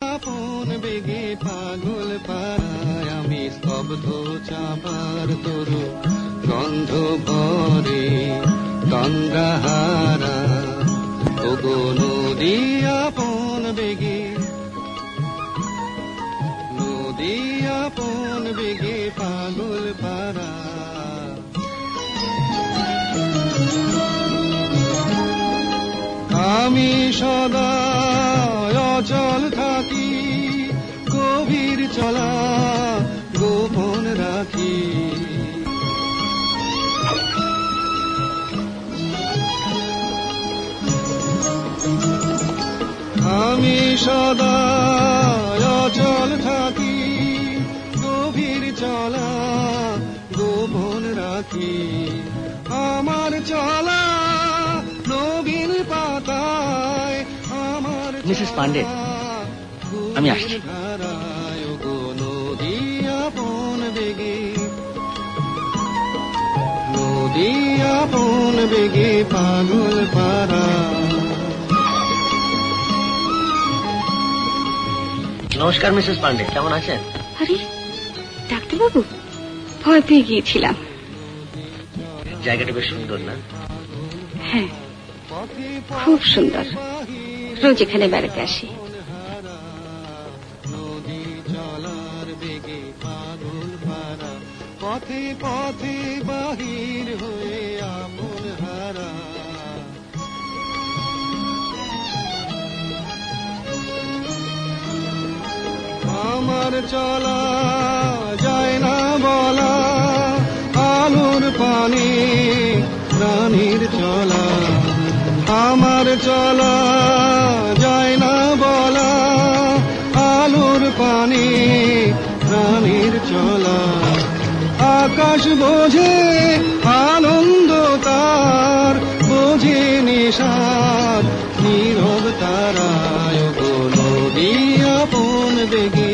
আপন বেগে পাগল পায় আমি স্তব্ধ চাপার তরু গন্ধ ভরে গঙ্গাহারা। ওগো নদী আপন বেগে, নদী আপন বেগে পাগল পারা আমি সদা অচল থাকি, গভীর চলা গোপন রাখি। আমি সদা অচল থাকি, গভীর চলা গোপন রাখি। আমার চলা মিসেস পান্ডে, আমি আসছি। বেগে পাগল পারা নমস্কার মিসেস পান্ডে কেমন আছেন? আরে ডাক্তারবাবু ভয় পেয়ে গিয়েছিলাম। জায়গাটা বেশ সুন্দর না? হ্যাঁ খুব সুন্দর। রোজ এখানে বেড়াতে আসি। পথে পথে বাহির হয়ে আপন হারা। আমার চলা যায় না বলা, আলোর পানি প্রাণীর চলা। আমার চলা প্রাণীর চলা। আকাশ বোঝে আনন্দ তার বোঝে নিশার নীরব তারায় গো নদী আপন বেগে